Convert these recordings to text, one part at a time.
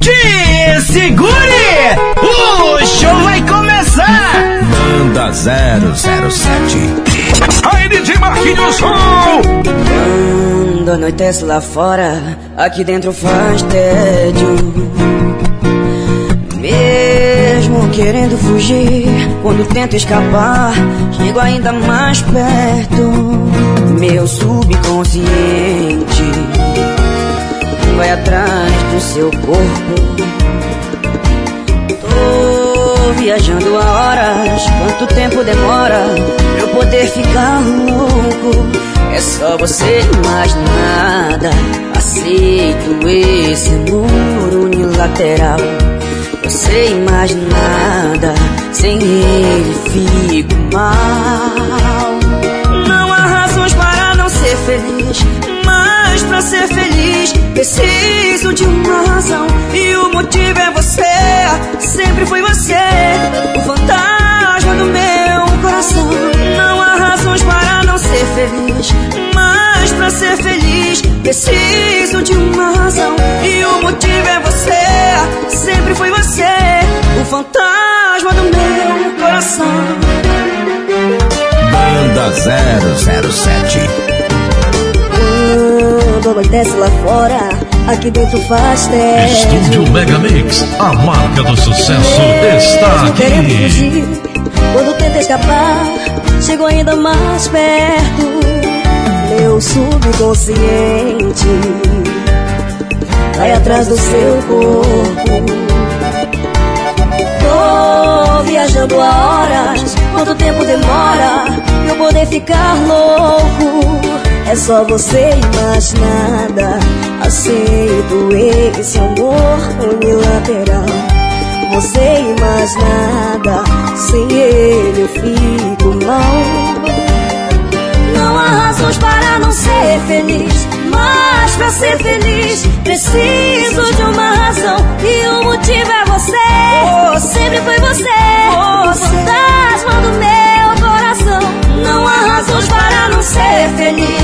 Te segure! O show vai começar! Manda 007 Aí, DJ Marquinhos Show! Quando anoitece lá fora, aqui dentro faz tédio. Mesmo querendo fugir, quando tento escapar, chego ainda mais perto. Meu subconsciente vai atrás do seu corpo. Tô viajando há horas, quanto tempo demora pra eu poder ficar louco? É só você mais nada. Aceito esse amor unilateral. Você mais nada, sem ele fico mal. Não há razões para não ser feliz, mas pra ser feliz preciso de uma razão. E o motivo é você, sempre foi você, o fantasma do meu coração. Não há razões para não ser feliz, mas pra ser feliz preciso de uma razão. E o motivo é você, sempre foi você, o fantasma do meu coração. Manda 007 Quando anoitece lá fora, aqui dentro faz tédio. Estúdio Mega Mix, a marca do sucesso está querendo aqui. fugir, quando tenta escapar, chego ainda mais perto. Meu subconsciente vai atrás do seu corpo. Tô viajando há horas, quanto tempo demora eu poder ficar louco? É só você e mais nada. Aceito esse amor unilateral. Você e mais nada, sem ele eu fico mal. Não há razões para não ser feliz, mas pra ser feliz preciso de uma razão e o motivo é você. Sempre foi você, o fantasma do meu coração. Não há razões para não ser feliz,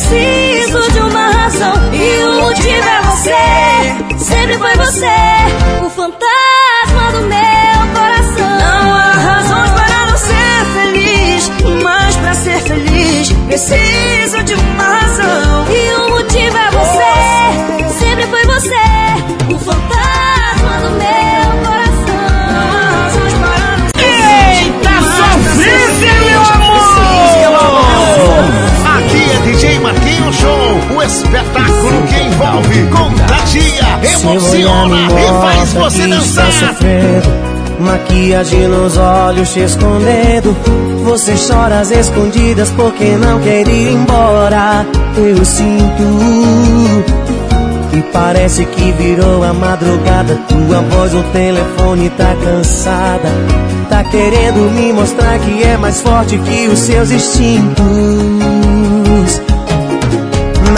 preciso de uma razão e o motivo é você. Sempre foi você, o fantasma do meu coração. Não há razões para não ser feliz, mas pra ser feliz preciso de uma razão. O espetáculo que envolve, contagia, emociona e faz você dançar. Maquiagem nos olhos te escondendo. Você chora às escondidas porque não quer ir embora. Eu sinto E parece que virou a madrugada. Tua voz no telefone tá cansada. Tá querendo me mostrar que é mais forte que os seus instintos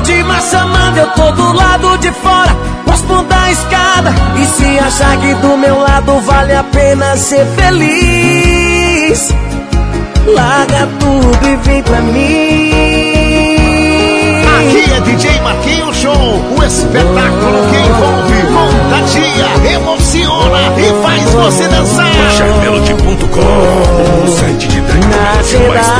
da última chamada, eu tô do lado de fora, próximo da escada. E se achar que do meu lado vale a pena ser feliz, larga tudo e vem pra mim. Aqui é DJ Marquinhos Show, o espetáculo que envolve, contagia, emociona e faz você dançar. Melody.com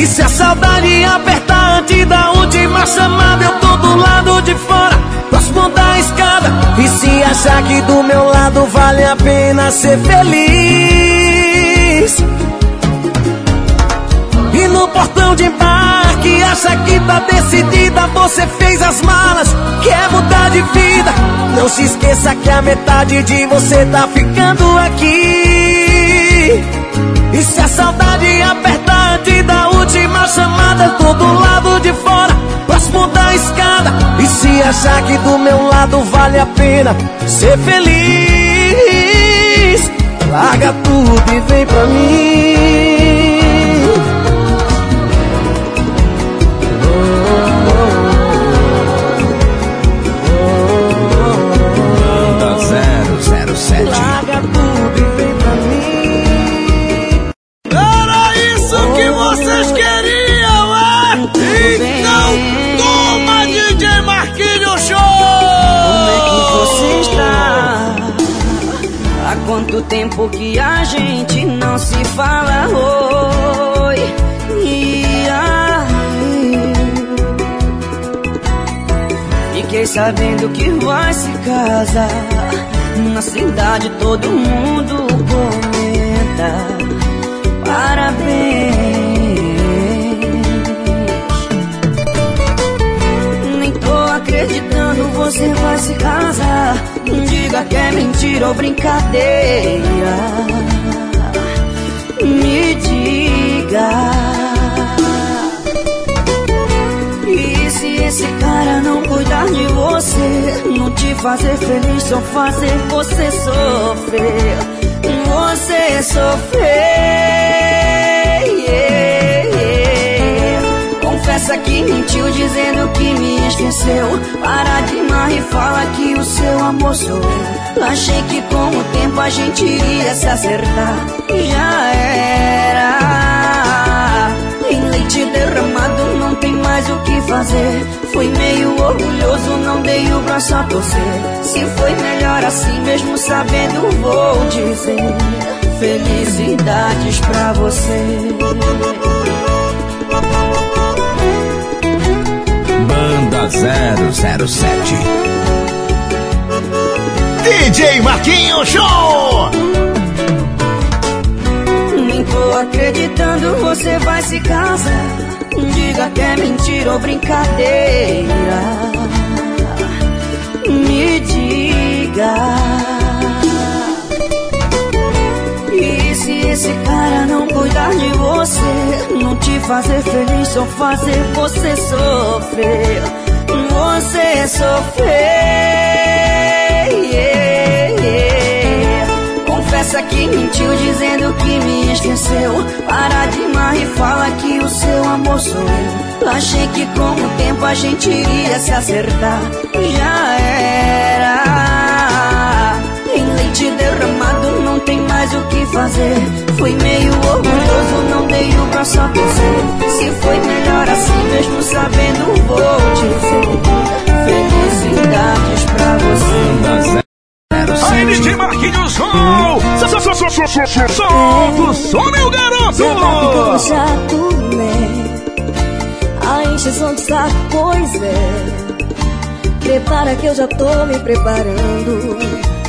E se a saudade apertar antes da última chamada, eu tô do lado de fora, próximo da escada. E se achar que do meu lado vale a pena ser feliz. E no portão de embarque, acha que tá decidida. Você fez as malas, quer mudar de vida. Não se esqueça que a metade de você tá ficando aqui. E se a saudade apertar antes da última chamada, tô do lado de fora, próximo da escada. E se achar que do meu lado vale a pena ser feliz, larga tudo e vem pra mim. Tempo que a gente não se fala? Oi, e aí? Fiquei sabendo que vai se casar. Na cidade todo mundo comenta. Parabéns. Nem tô acreditando, você vai se casar. Diga que é mentira ou brincadeira. Me diga. E se esse cara não cuidar de você, não te fazer feliz, só fazer você sofrer, você sofrer. Confessa que mentiu dizendo que me esqueceu. Para de mar e fala que o seu amor sou eu. Achei que com o tempo a gente iria se acertar. Já era. Em leite derramado não tem mais o que fazer. Fui meio orgulhoso, não dei o braço a torcer. Se foi melhor assim, mesmo sabendo, vou dizer. Felicidades pra você. 007. DJ Marquinhos Show! Nem tô acreditando, você vai se casar. Diga que é mentira ou brincadeira. Me diga. E se esse cara não cuidar de você, não te fazer feliz, só fazer você sofrer, você sofrer. Confessa que mentiu dizendo que me esqueceu. Para de mar e fala que o seu amor sou eu. Achei que com o tempo a gente iria se acertar. Já era. Em leite derramado mais o que fazer. Fui meio orgulhoso, não dei o braço a torcer. Se foi melhor assim, mesmo sabendo, vou dizer. Felicidades pra você. Aí, 007. DJ Marquinhos Show! Solta o som, meu garoto! Chato, né? A encheção de saco, pois é. Prepara que eu já tô me preparando.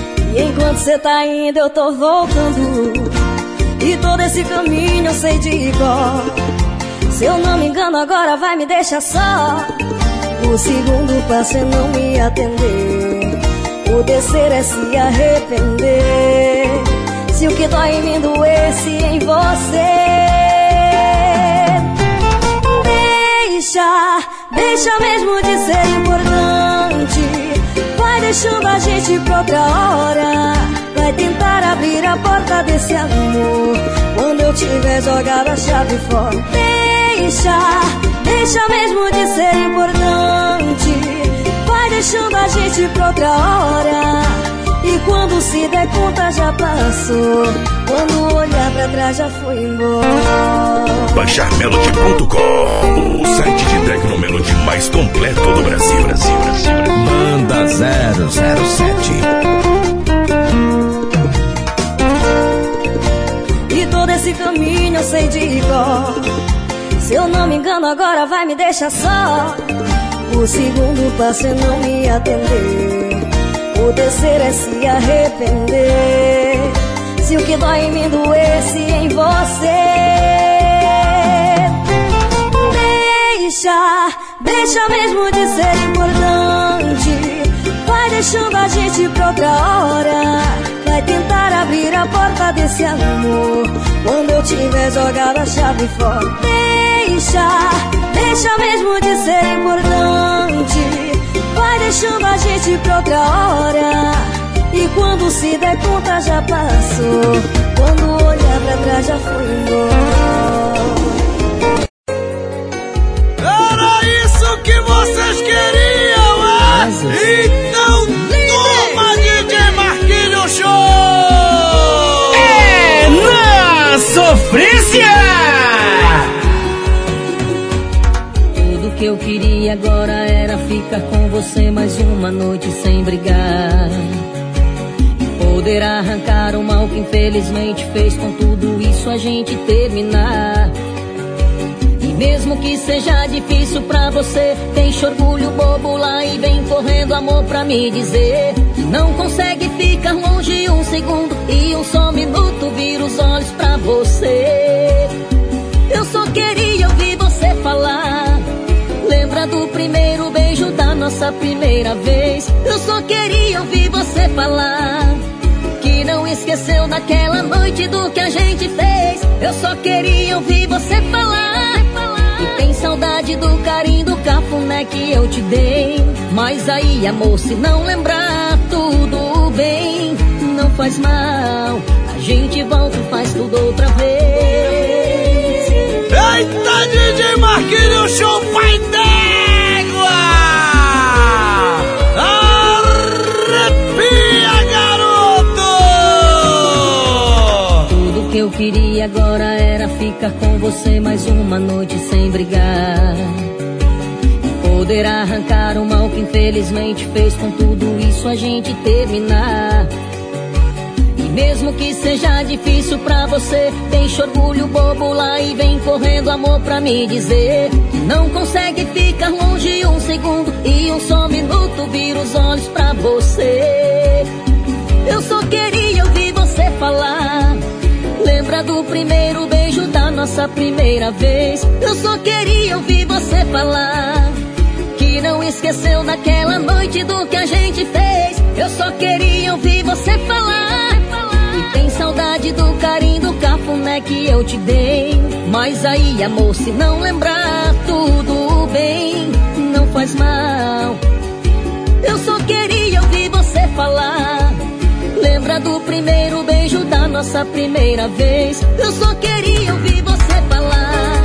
E enquanto cê tá indo, eu tô voltando. E todo esse caminho eu sei de cor. Se eu não me engano, agora vai me deixar só. O segundo passo é não me atender. O terceiro é se arrepender. Se o que dói em mim doesse em você. Deixa, deixa mesmo de ser importante. Deixando a gente pra outra hora. Vai tentar abrir a porta desse amor. Quando eu tiver jogado a chave fora. Deixa, deixa mesmo de ser importante. Vai deixando a gente pra outra hora. E quando se der conta já passou. Quando olhar pra trás já foi embora. BaixarMelody.com O site de Tecnomelody mais completo do Brasil. Brasil, Brasil, Brasil. Manda 007. E todo esse caminho eu sei de cor. Se eu não me engano, agora vai me deixar só. O segundo passo é não me atender. Terceiro é se arrepender. Se o que dói em mim doesse em você. Deixa, deixa mesmo de ser importante. Vai deixando a gente pra outra hora. Vai tentar abrir a porta desse amor. Quando eu tiver jogado a chave fora. Deixa, deixa mesmo de ser importante. Vai deixando a gente pra outra hora. E quando se der conta já passou. Quando olhar pra trás já foi embora. Era isso que vocês queriam, é? Então toma DJ Marquinho Show! É na sofrência! Tudo que eu era ficar com você mais uma noite sem brigar. E poder arrancar o mal que infelizmente fez com tudo isso a gente terminar. E mesmo que seja difícil pra você, deixa orgulho bobo lá e vem correndo amor pra me dizer que não consegue ficar longe um segundo e um só minuto vira os olhos pra você. Eu só queria ouvir você falar. Lembra do primeiro beijo da nossa primeira vez? Eu só queria ouvir você falar. Que não esqueceu daquela noite do que a gente fez. Eu só queria ouvir você falar. E tem saudade do carinho do cafuné que eu te dei. Mas aí, amor, se não lembrar, tudo bem. Não faz mal. A gente volta e faz tudo outra vez. Eita, DJ Marquinho Show pai d'égua! Queria agora era ficar com você mais uma noite sem brigar. E poder arrancar o mal que infelizmente fez com tudo isso a gente terminar. E mesmo que seja difícil pra você, deixa orgulho bobo lá e vem correndo amor pra me dizer que não consegue ficar longe um segundo e um só minuto vira os olhos pra você. Eu só queria ouvir você falar. Lembra do primeiro beijo da nossa primeira vez? Eu só queria ouvir você falar. Que não esqueceu daquela noite do que a gente fez. Eu só queria ouvir você falar. E tem saudade do carinho do cafuné que eu te dei. Mas aí, amor, se não lembrar, tudo bem. Não faz mal. Eu só queria ouvir você falar. Lembra do primeiro beijo da nossa primeira vez? Eu só queria ouvir você falar.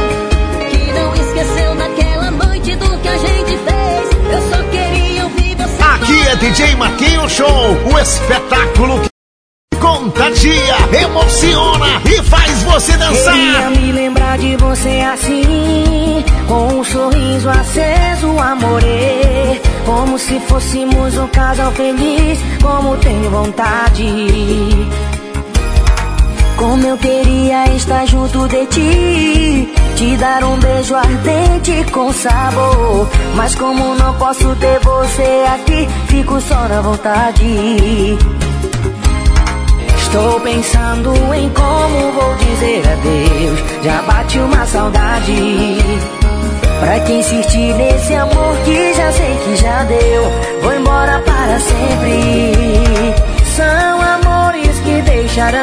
Que não esqueceu daquela noite do que a gente fez. Eu só queria ouvir você Aqui falar. é DJ Marquinho Show, o espetáculo que contagia, emociona e faz você Queria dançar. me lembrar de você assim, com um sorriso aceso, amore. Como se fôssemos um casal feliz, como tenho vontade. Como eu queria estar junto de ti, te dar um beijo ardente com sabor. Mas como não posso ter você aqui, fico só na vontade. Estou pensando em como vou dizer adeus. Já bate uma saudade. Pra que insistir nesse amor que já sei que já deu? Vou embora para sempre. São amores que deixarão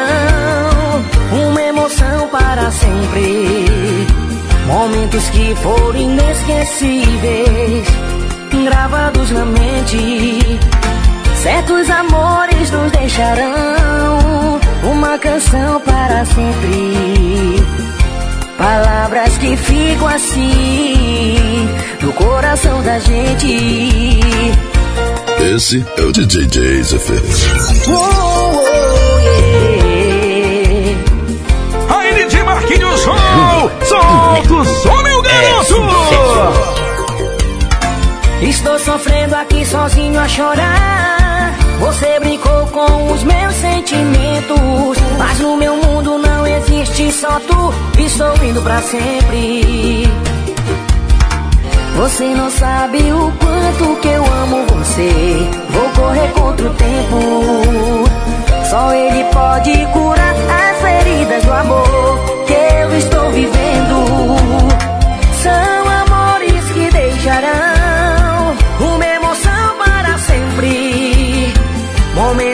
uma emoção para sempre. Momentos que foram inesquecíveis, gravados na mente. Certos amores nos deixarão uma canção para sempre. Palavras que ficam assim no coração da gente. Esse é o DJ Joseph. Oh, oh, yeah. Aí, DJ Marquinhos Show! Solta o som, meu garoto! Estou sofrendo aqui sozinho a chorar. Você brincou com os meus sentimentos. Mas no meu mundo não existe só tu. Estou indo pra sempre. Você não sabe o quanto que eu amo você. Vou correr contra o tempo. Só ele pode curar as feridas do amor que eu estou vivendo. São amores que deixarão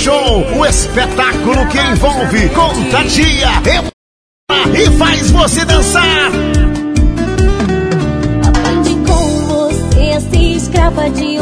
Show, o espetáculo que envolve, contagia, e faz você dançar. Aprendi com você a ser escrava de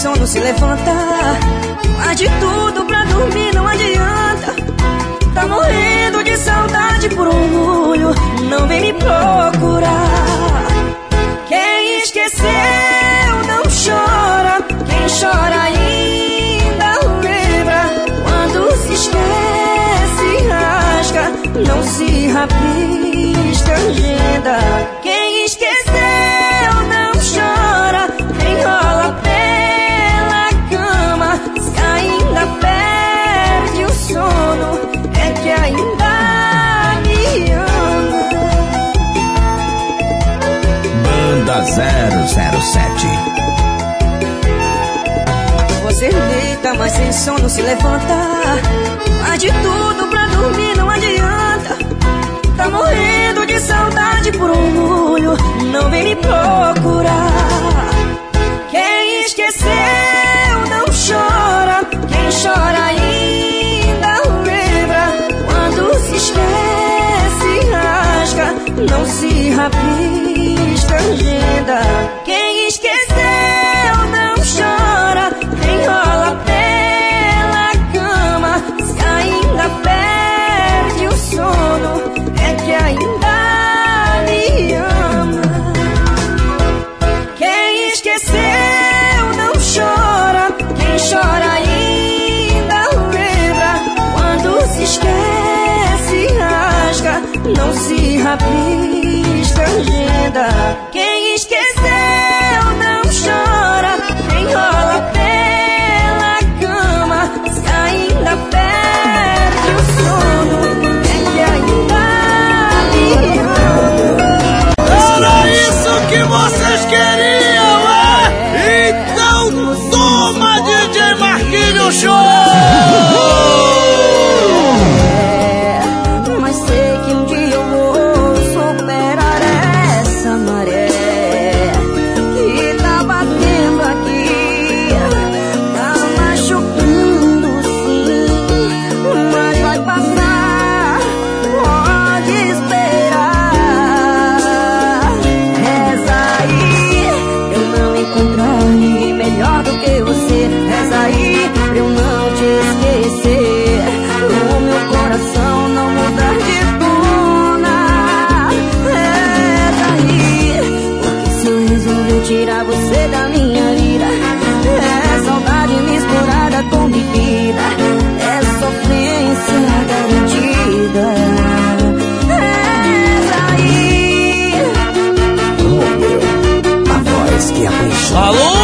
sono se levanta. 7. Você deita, mas sem sono se levanta. Faz de tudo pra dormir, não adianta. Tá morrendo de saudade por um olho. Não vem me procurar. Quem esqueceu não chora. Quem chora ainda lembra. Quando se esquece, rasga. Não se rabisca agenda. A vista Quem Alô?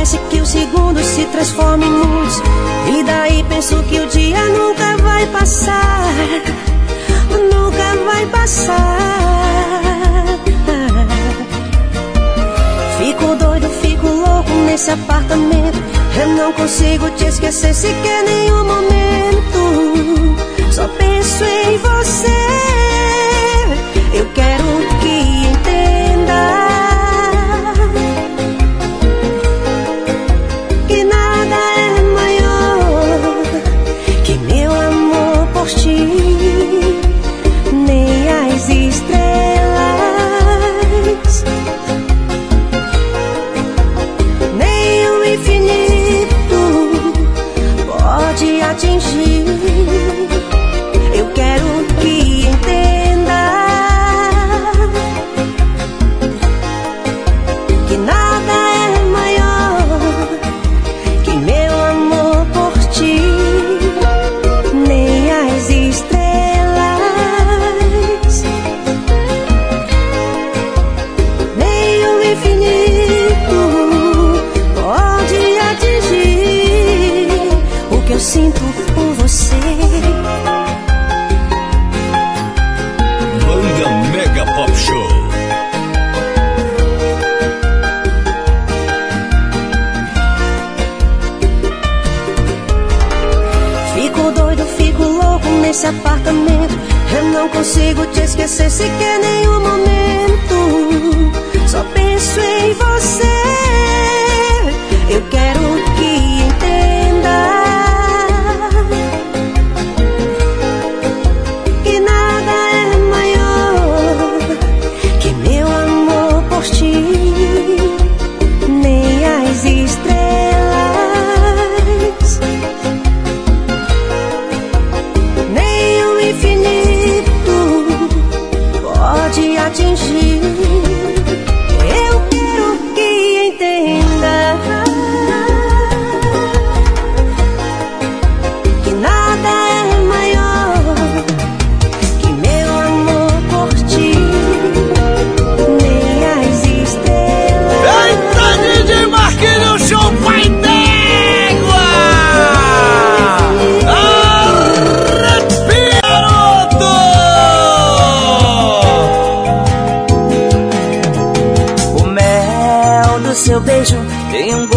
parece que os segundos se transformam em luz E daí penso que o dia nunca vai passar. Nunca vai passar. Fico doido, fico louco nesse apartamento. Eu não consigo te esquecer sequer nenhum momento. Só penso em você. Eu quero consigo te esquecer sequer nenhum momento. You.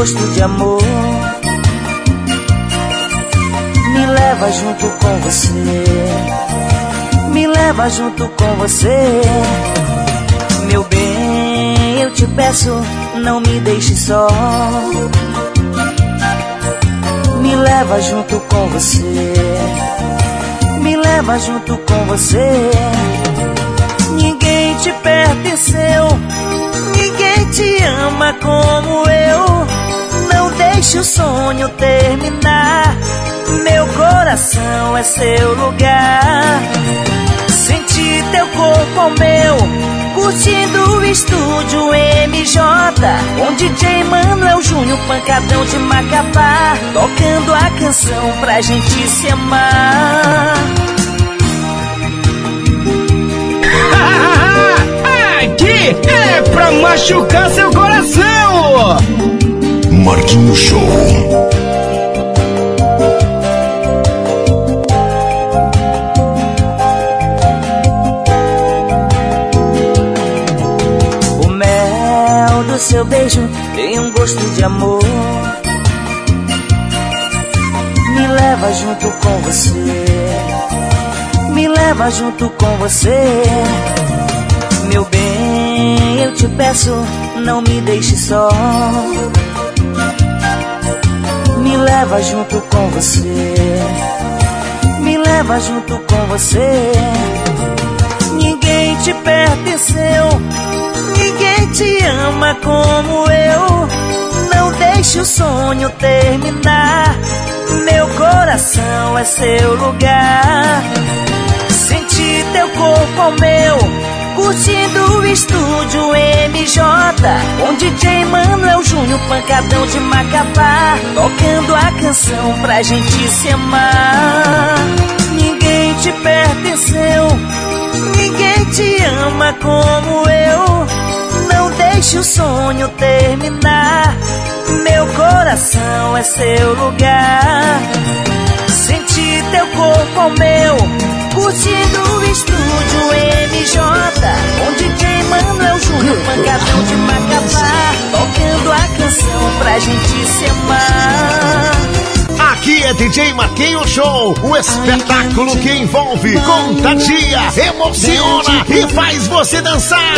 Gosto de amor. Me leva junto com você. Me leva junto com você. Meu bem, eu te peço Não me deixe só. Me leva junto com você. Me leva junto com você. Ninguém te pertenceu. Ninguém te ama como eu deixe o sonho terminar. Meu coração é seu lugar. Sentir teu corpo ao meu, curtindo o estúdio MJ. Com DJ Manuel Júnior, pancadão de Macapá. Tocando a canção pra gente se amar. Aqui é pra machucar seu coração! Marquinhos Show. O mel do seu beijo tem um gosto de amor. Me leva junto com você. Me leva junto com você. Meu bem, eu te peço, não me deixe só me leva junto com você. Me leva junto com você. Ninguém te pertenceu, ninguém te ama como eu. Não deixe o sonho terminar. Meu coração é seu lugar. Teu corpo ao meu Curtindo o estúdio MJ Com DJ Manuel Júnior, pancadão de Macapá Tocando a canção pra gente se amar. Ninguém te pertenceu Ninguém te ama como eu. Não deixe o sonho terminar Meu coração é seu lugar Sentir teu corpo ao meu. Curtindo o estúdio MJ Com DJ Manuel Júnior, pancadão de Macapá Tocando a canção pra gente se amar. Aqui é DJ Marquinho Show, o espetáculo que envolve, contagia, emociona e faz você dançar.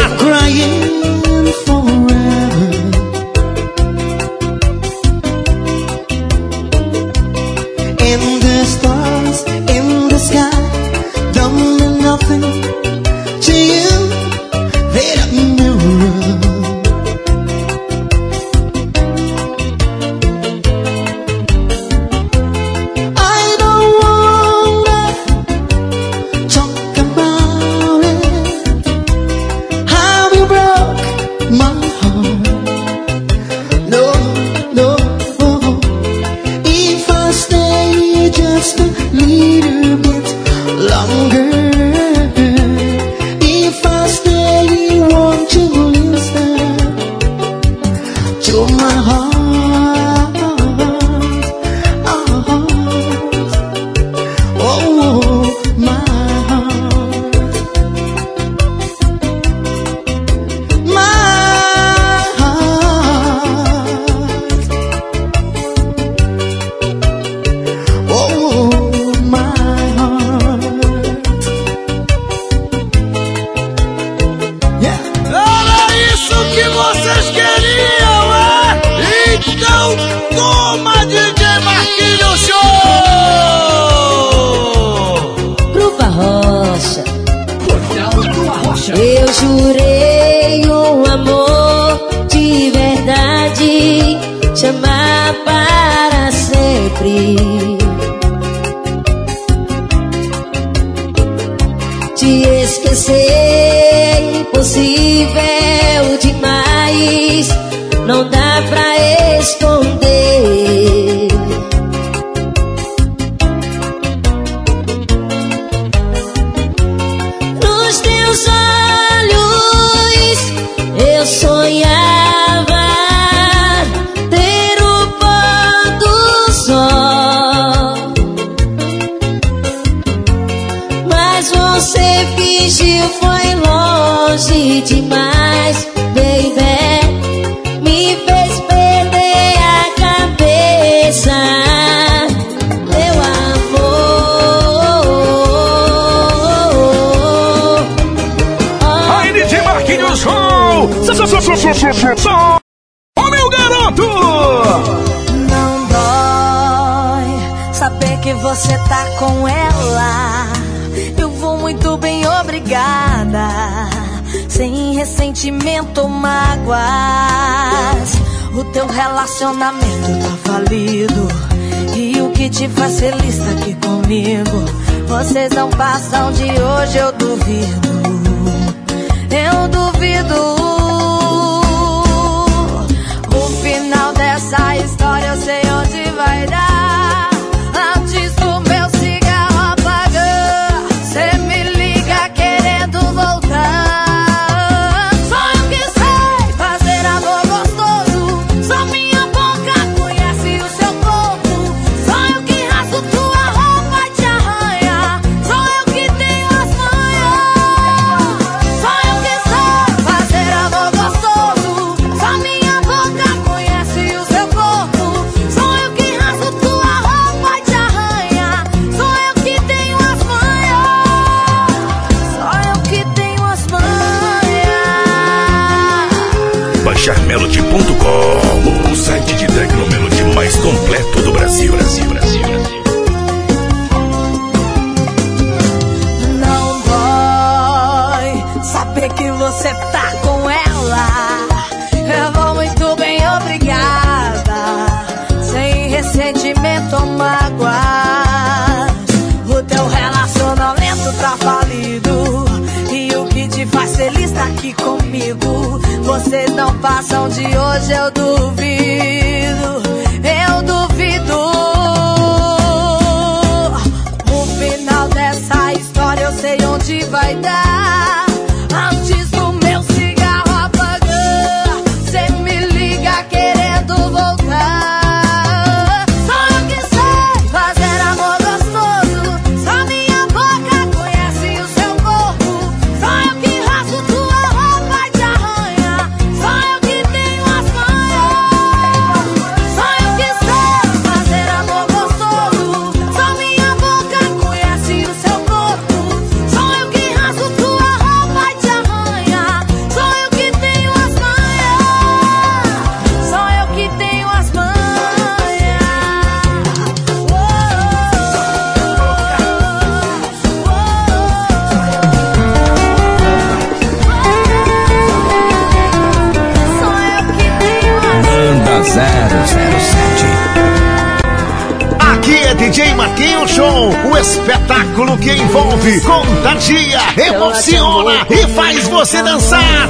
faz você dançar.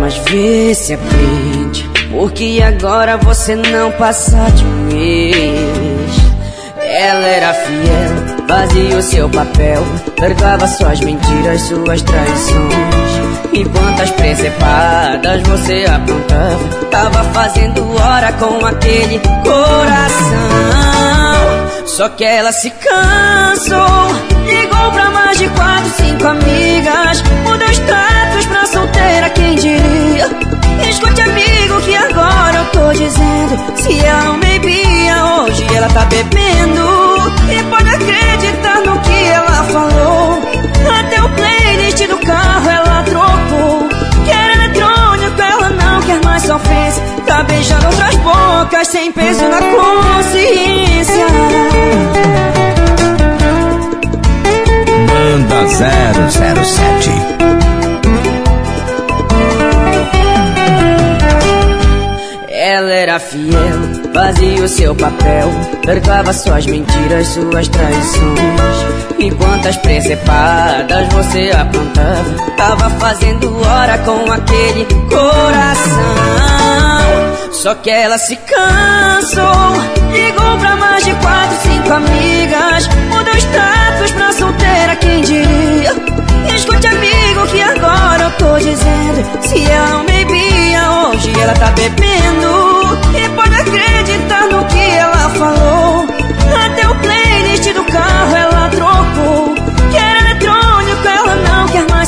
Mas vê se aprende, porque agora você não passa de um mês. Ela era fiel, fazia o seu papel, perdoava suas mentiras, suas traições. E quantas precepadas você apontava, tava fazendo hora com aquele coração. Só que ela se cansou Ligou pra mais de quatro, cinco amigas. Mudou status pra solteira, quem diria? Escute, amigo, que agora eu tô dizendo. Se é ela não bebia, hoje ela tá bebendo. E pode acreditar no que ela falou. Até o playlist do carro ela trocou. Quer eletrônico, ela não quer mais ofensa. Tá beijando outras bocas sem peso na consciência. Banda 007 Ela era fiel, fazia o seu papel, perdoava suas mentiras, suas traições. Enquanto as presepadas você apontava, tava fazendo hora com aquele coração. Só que ela se cansou, ligou pra mais de quatro, cinco amigas, mudou status pra solteira, quem diria? Escute, amigo, que agora eu tô dizendo, se ela não bebia hoje, ela tá bebendo. E pode acreditar no que ela falou, até o playlist do carro ela trocou.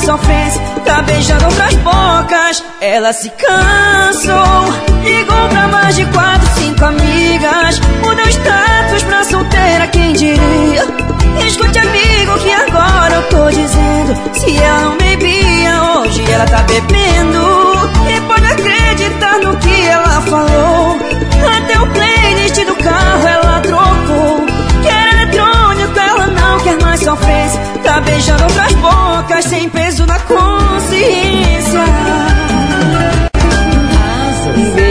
Mais sofrência, tá beijando outras bocas, ela se cansou. Ligou pra mais de quatro, cinco amigas. Mudou status pra solteira, quem diria? Escute amigo que agora eu tô dizendo Se ela não bebia hoje ela tá bebendo. E pode acreditar no que ela falou. Até o playlist do carro ela trocou. Que era eletrônico, ela não quer mais sofrência Tá beijando outras bocas sem na consciência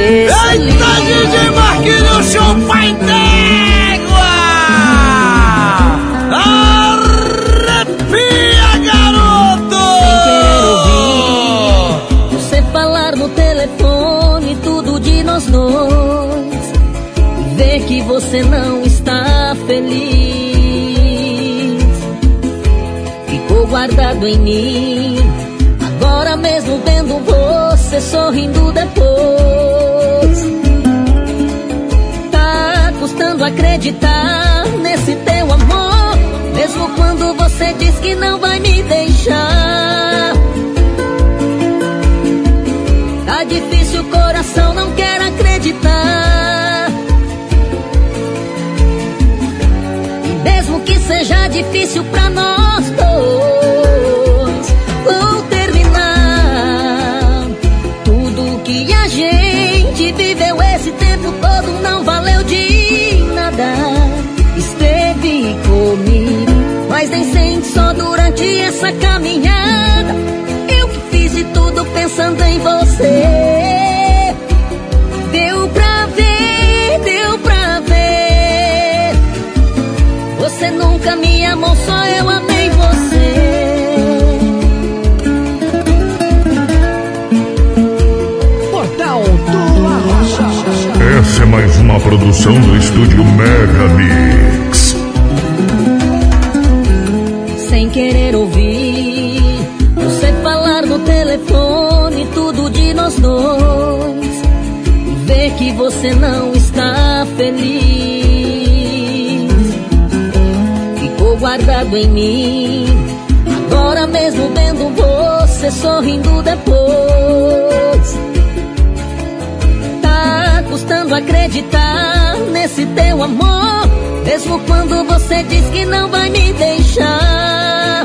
Eita, DJ Marquinhos, chupa d'égua! Arrepia, garoto! Você falar no telefone tudo de nós dois ver que você não está feliz. Ficou guardado em mim. Acreditar nesse teu amor. Mesmo quando você diz que não vai me deixar. Tá difícil, o coração não quer acreditar. E mesmo que seja difícil pra nós essa caminhada. Eu que fiz de tudo pensando em você. Deu pra ver, deu pra ver. Você nunca me amou, só eu amei você. Portal do Arrocha. Essa é mais uma produção do estúdio Mega Mix. Você não está feliz ficou guardado em mim agora mesmo vendo você sorrindo depois tá custando acreditar nesse teu amor mesmo quando você diz que não vai me deixar.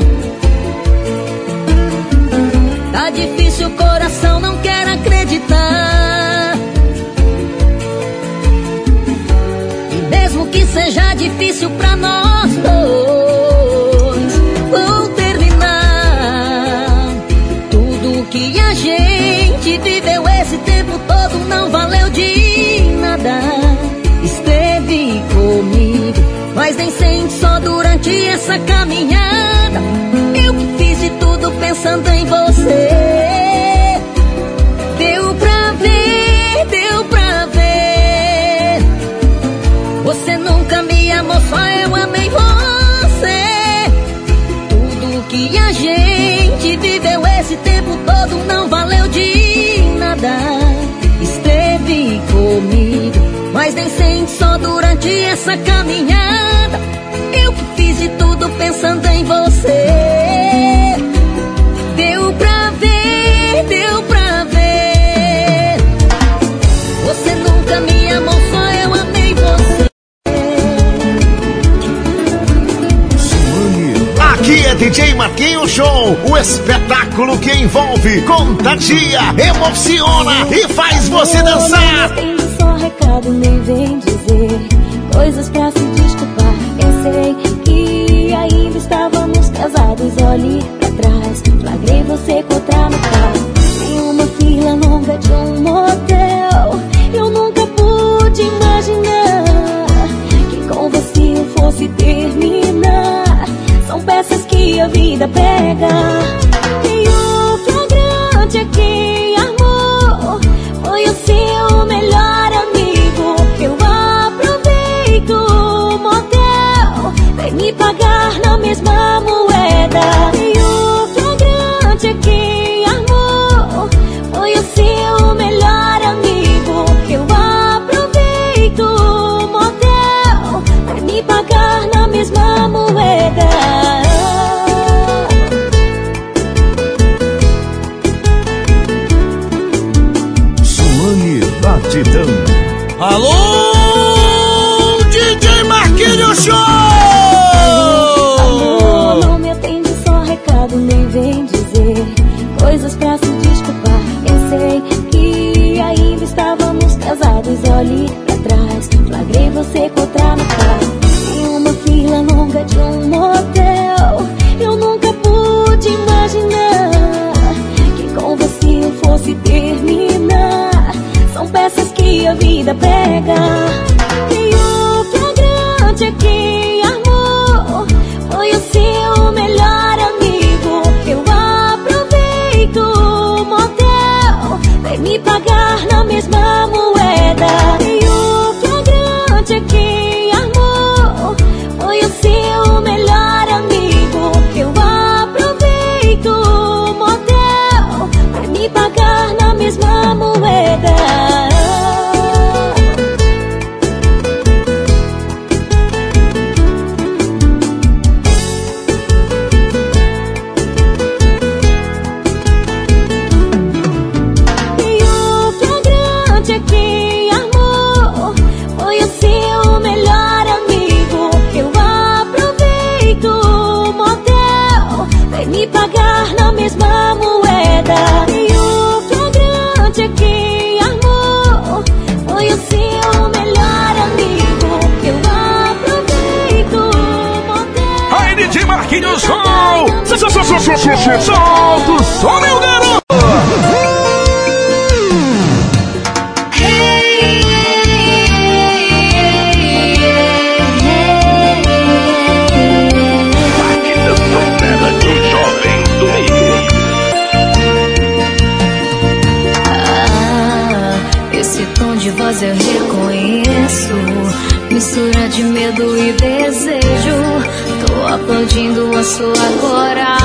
Tá difícil, o coração não quer acreditar. Seja difícil pra nós dois, vou terminar. Tudo que a gente viveu esse tempo todo não valeu de nada. Esteve comigo, mas nem sente só durante essa caminhada. Eu que fiz de tudo pensando em você. Esse tempo todo não valeu de nada. Esteve comigo, mas nem sente só durante essa caminhada. Eu fiz de tudo pensando em você. DJ Marquinhos Show, o espetáculo que envolve, contagia, emociona e faz você dançar. Tem só recado, nem vem dizer coisas pra se desculpar. Que ainda estávamos casados, olhe pra trás, flagrei você contra. vida pega. aplaudindo a sua glória.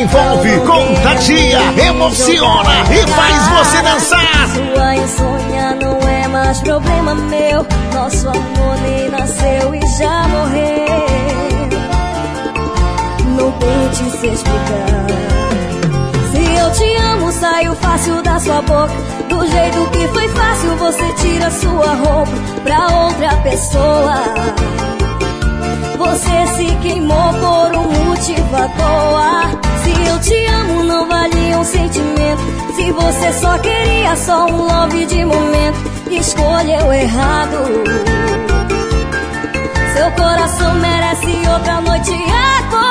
envolve, contagia, emociona e faz você dançar. Sua insônia não é mais problema meu. Nosso amor nem nasceu e já morreu. Não tente se explicar. Se eu te amo, saio fácil da sua boca. Do jeito que foi fácil, você tira sua roupa pra outra pessoa. Você se queimou por um motivo à toa. Se eu te amo, não valia um sentimento. Se você só queria só um love de momento, escolheu errado. Seu coração merece outra noite acordado.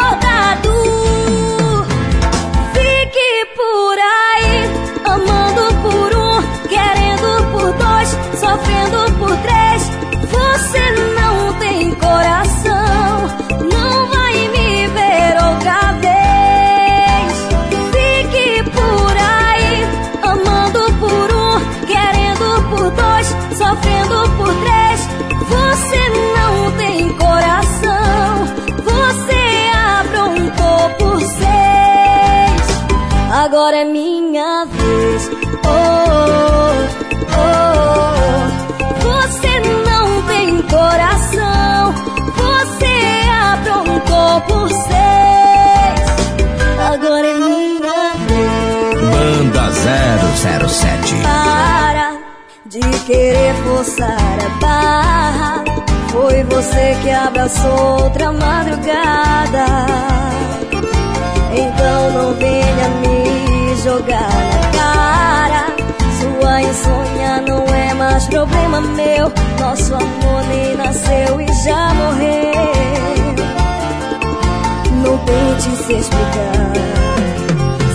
Por seis. Agora é minha vez. Banda 007. Para de querer forçar a barra. Foi você que abraçou outra madrugada. Então não venha me jogar na cara. Sua insônia não é mais problema meu. Nosso amor nem nasceu e já morreu. Não tente se explicar.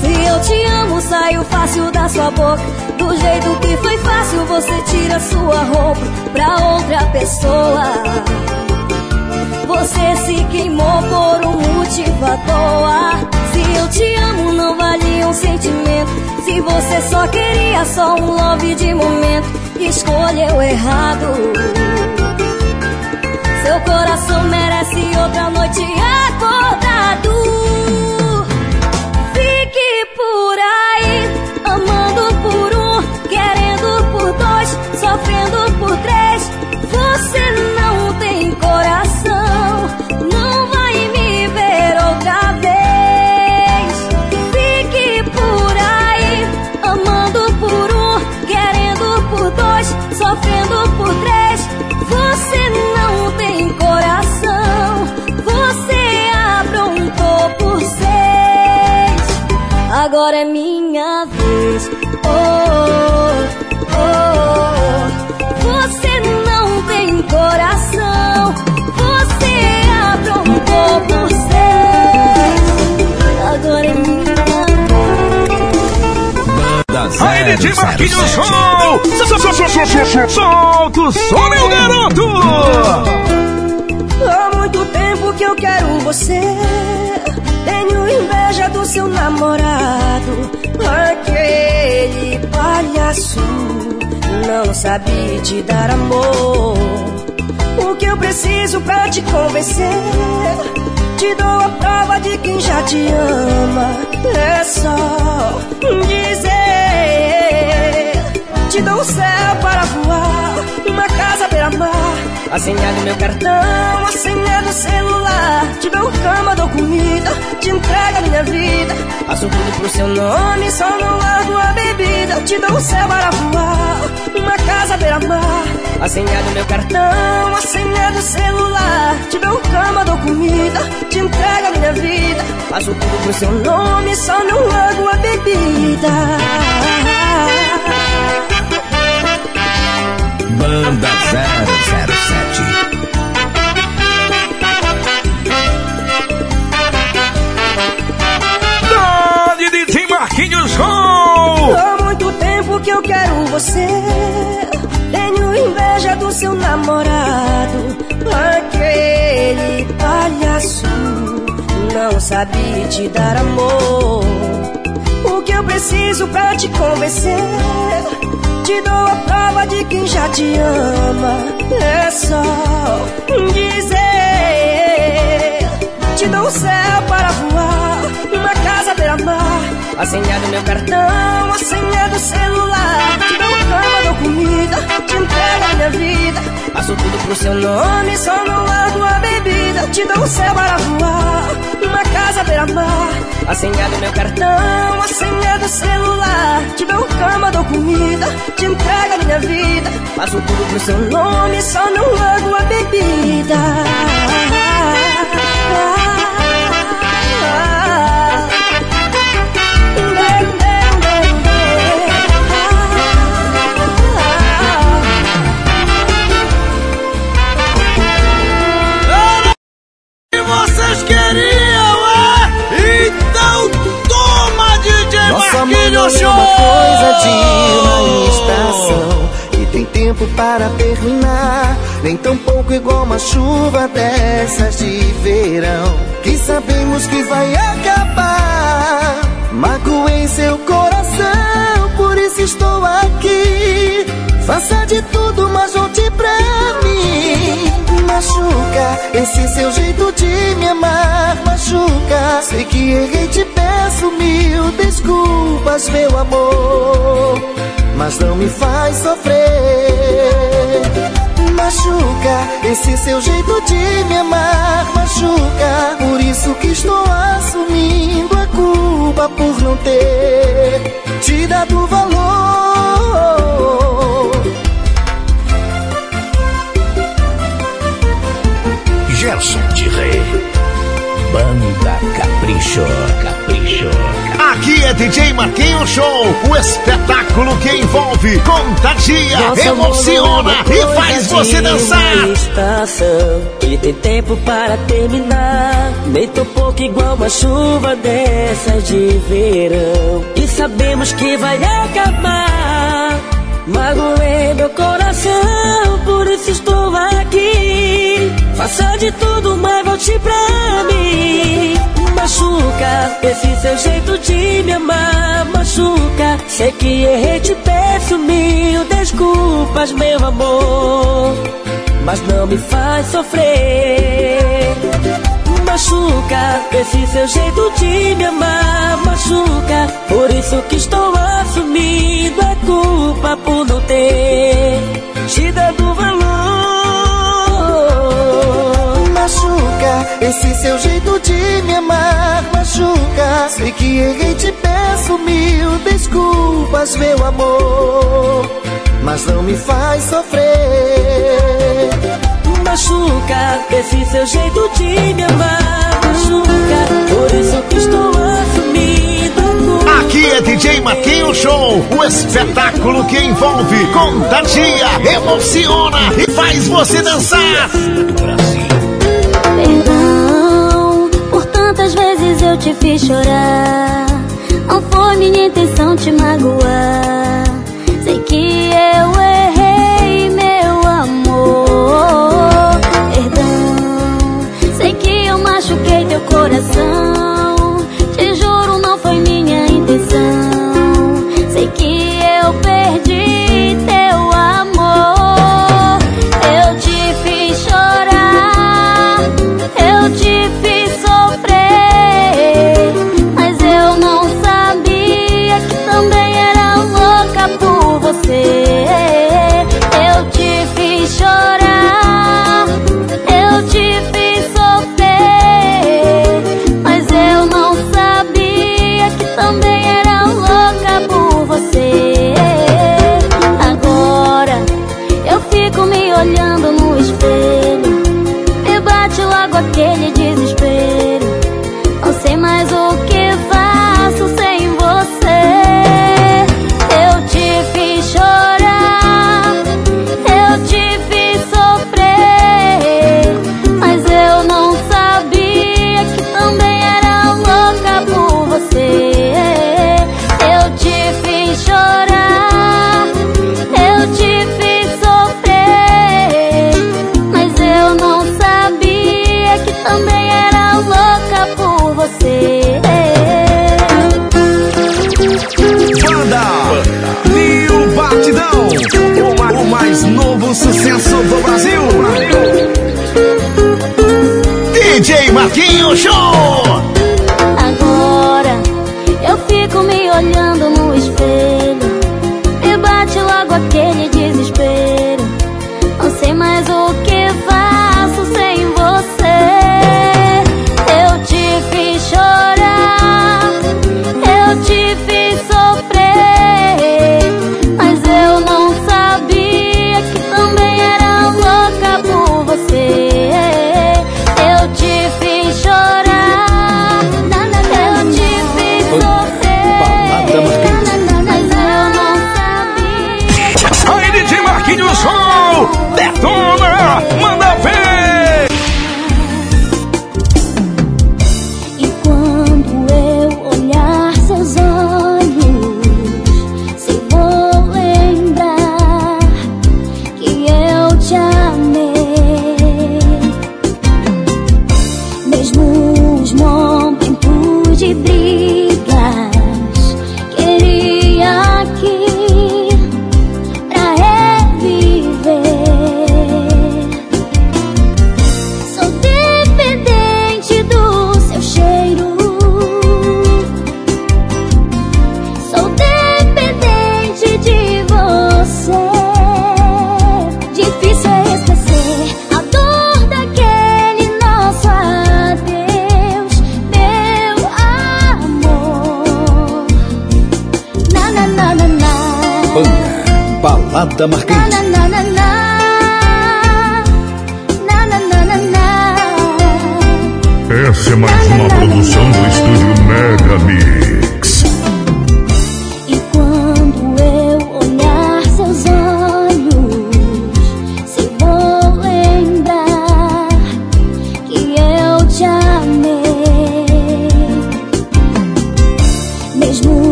Se eu te amo, saiu fácil da sua boca. Do jeito que foi fácil, você tira sua roupa pra outra pessoa. Você se queimou por um motivo à toa. Se eu te amo, não valia um sentimento. Se você só queria só um love de momento, escolheu errado. Seu coração merece outra noite sofrendo por três. Você não tem coração, você aprontou por seis. Agora é minha vez. Oh, oh, Banda Aí, DJ Marquinhos 007. Show! Sol- sol- sol- sol- sol- sol- sol- Solta o som, meu garoto! Há muito tempo que eu quero você. Tenho inveja do seu namorado. Aquele palhaço não sabe te dar amor. O que eu preciso pra te convencer? Te dou a prova de quem já te ama. É só dizer. Te dou um céu para voar, uma casa beira-mar. A senha do meu cartão, a senha do celular. Te dou cama, dou comida, te entrego a minha vida. Faço tudo pro seu nome, só não largo a bebida. Te dou um céu para voar, uma casa beira-mar. A senha do meu cartão, a senha do celular. Te dou cama, dou comida, te entrego a minha vida. Faço tudo pro seu nome, só não largo a bebida. Banda 007. Dali, DJ Marquinhos Show! Há muito tempo que eu quero você. Tenho inveja do seu namorado. Aquele palhaço não sabe te dar amor. O que eu preciso pra te convencer? Te dou a prova de quem já te ama. É só dizer. Te dou um céu para voar, uma casa beira-mar. A senha do meu cartão, a senha do celular. Te dou cama, dou comida, te entrego a minha vida. Faço tudo pro seu nome, só não largo a bebida. Te dou um céu para voar, uma casa beira-mar. A senha do meu cartão, a senha do celular. Te dou cama, dou comida, te entrego a minha vida. Faço tudo pro seu nome, só não largo a bebida. Show! uma coisa de uma estação Que tem tempo para terminar. Nem tão pouco igual uma chuva dessas de verão. Que sabemos que vai acabar. Magoei seu coração Por isso estou aqui. Faça de tudo, mas volte pra mim. Machuca esse seu jeito de me amar Machuca. Sei que errei, te peço mil desculpas, meu amor. Mas não me faz sofrer. Machuca esse seu jeito de me amar Machuca. Por isso que estou assumindo a culpa Por não ter te dado valor Rei. Banda Capricho, Capricho. Aqui é DJ Marquinhos Show, o espetáculo que envolve, contagia, emociona é e faz você dançar. uma estação que tem tempo para terminar. Nem tão pouco igual uma chuva dessas de verão. E sabemos que vai acabar. Magoei meu coração, por isso estou aqui. Faça de tudo, mas volte pra mim. Machuca esse seu jeito de me amar. Machuca, sei que errei, te peço mil desculpas, meu amor. Mas não me faz sofrer. Machuca esse seu jeito de me amar. Machuca, por isso que estou assumindo a culpa por não ter te dado valor. Machuca esse seu jeito de me amar Machuca Sei que errei, te peço mil desculpas, meu amor Mas não me faz sofrer Machuca esse seu jeito de me amar. Machuca, por isso que estou assumindo. Aqui é DJ Marquinhos Show, o espetáculo que envolve, contagia, emociona e faz você dançar. Perdão, por tantas vezes eu te fiz chorar. Não foi minha intenção te magoar. Sei que eu errei, coração. Te juro, não foi minha intenção. Sei que eu perdi DJ Marquinhos Show.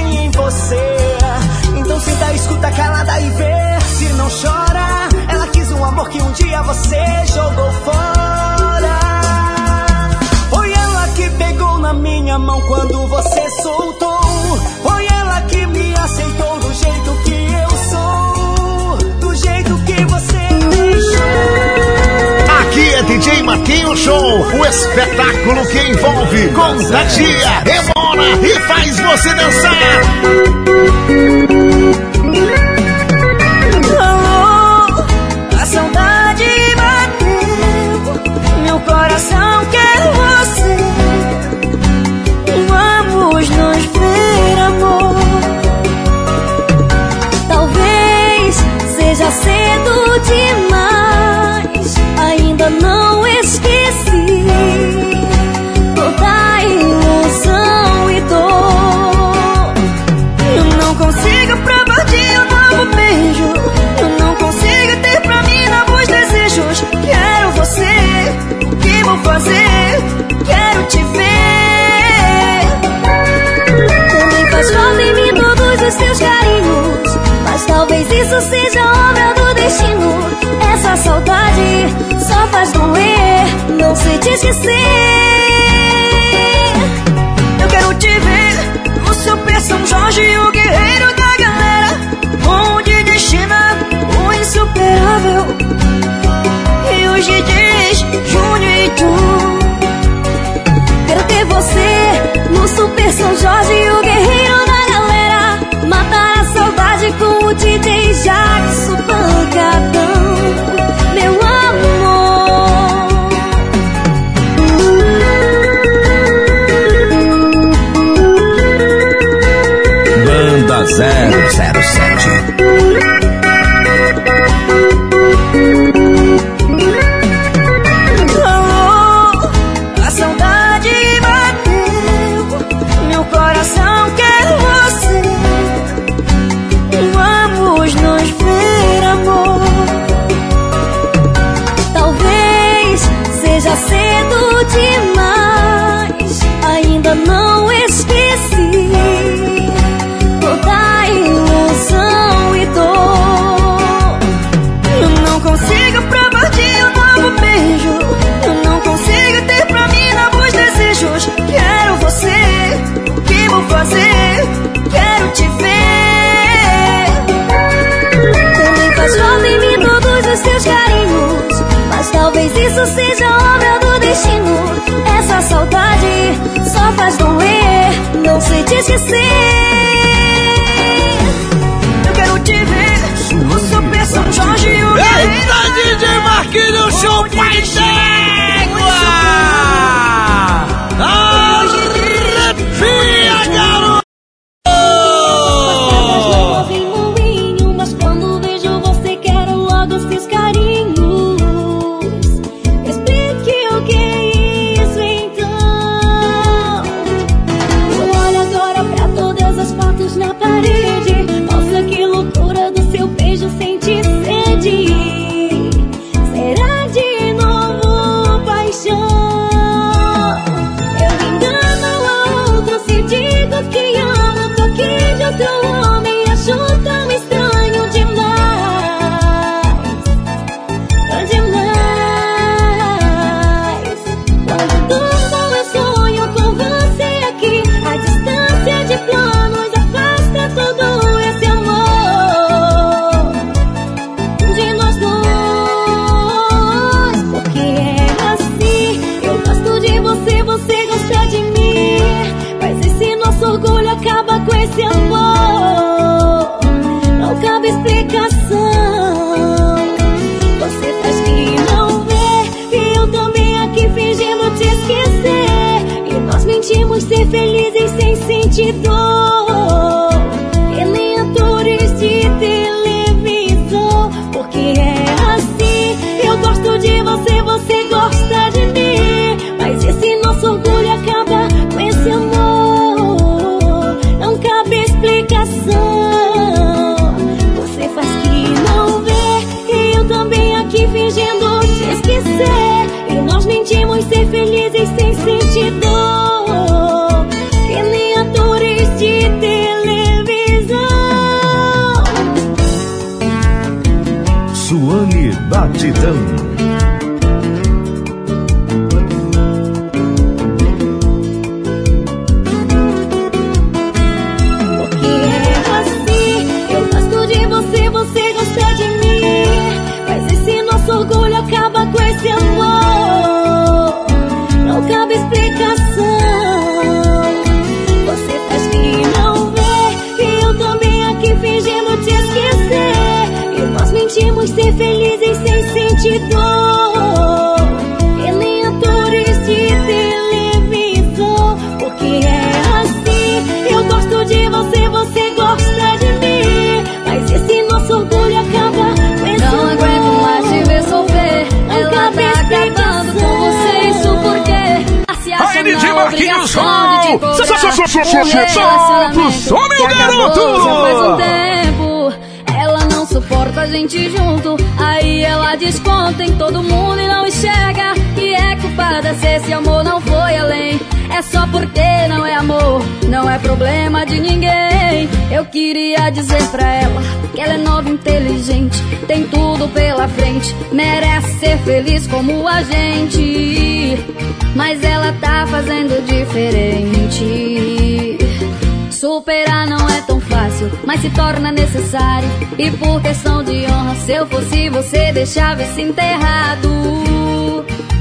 Tem em você. Então senta, escuta calada e vê. Se não chora, ela quis um amor que um dia você jogou fora. Foi ela que pegou na minha mão quando você soltou. Foi ela que me aceitou do jeito que eu sou. Do jeito que você deixou. Aqui é DJ Marquinho Show, o espetáculo que envolve, contagia, e faz você dançar. Alô, a saudade bateu, meu coração quer você. Vamos nos ver, amor. Talvez seja cedo demais, ainda não os seus carinhos. Mas talvez isso seja obra do destino. Essa saudade só faz doer. Não sei te esquecer. Eu quero te ver no Super São Jorge, o guerreiro da galera. Onde destina o insuperável. E os DJs Júnior e tu. Quero ter você no Super São Jorge, o guerreiro da saudade com o Jackson Pancadão. Meu isso seja obra do destino. Essa saudade só faz doer, não sei te esquecer. Eu quero te ver no Super São Jorge. Eita, DJ Marquinhos, show pai mentimos ser felizes sem sentir dor. Acabou garoto! já faz um tempo. Ela não suporta a gente junto. Aí ela desconta em todo mundo e não enxerga que é culpada se esse amor não foi além. É só porque não é amor, não é problema de ninguém. Eu queria dizer pra ela que ela é nova, inteligente, tem tudo pela frente, merece ser feliz como a gente. Mas ela tá fazendo diferente. Superar não é tão fácil, mas se torna necessário. E por questão de honra, se eu fosse você, deixava esse enterrado.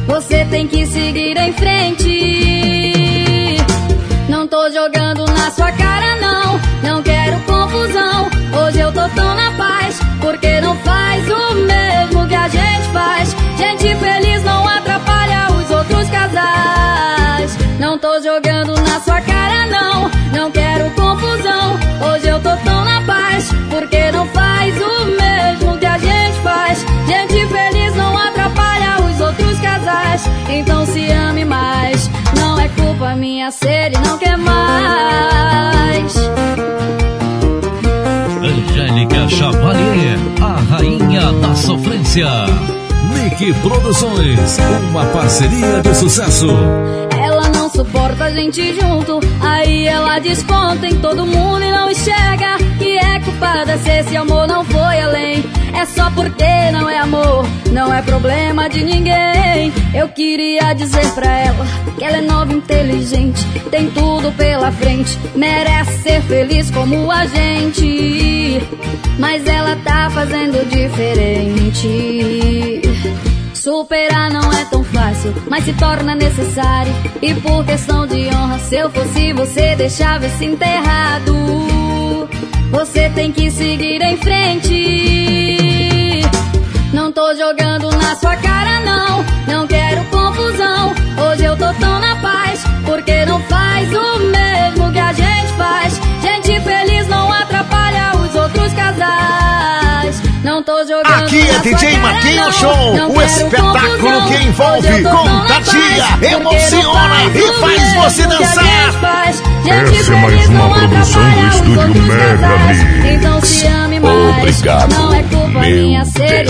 Você tem que seguir em frente. Não tô jogando na sua cara, não. Não quero confusão. Hoje eu tô tão na paz, porque não faz o mesmo que a gente faz. Gente feliz não Não tô jogando na sua cara, não. Não quero confusão. Hoje eu tô tão na paz, porque não faz o mesmo que a gente faz. Gente feliz não atrapalha os outros casais. Então se ame mais. Não é culpa minha se ele não quer mais. Angélica Chavalier, a rainha da sofrência. Nick Produções, uma parceria de sucesso. Ela não suporta a gente junto. Aí ela desconta em todo mundo e não enxerga que é culpada se esse amor não foi além. É só porque não é amor, não é problema de ninguém. Eu queria dizer pra ela que ela é nova, inteligente, tem tudo pela frente, merece ser feliz como a gente. Mas ela tá fazendo diferente. Superar não é tão fácil, mas se torna necessário. E por questão de honra, se eu fosse você, deixava esse enterrado. Você tem que seguir em frente. Não tô jogando na sua cara, não. Não quero confusão. Hoje eu tô tão na paz, porque não faz o mesmo que a gente faz. Gente feliz não atrapalha os outros casais. Não tô jogando Aqui é DJ Marquinhos Show, o espetáculo que envolve, contagia, emociona e faz você dançar. Essa é mais uma produção do estúdio Mega Mix. Então se ame mais. Obrigado, Não é culpa meu minha ser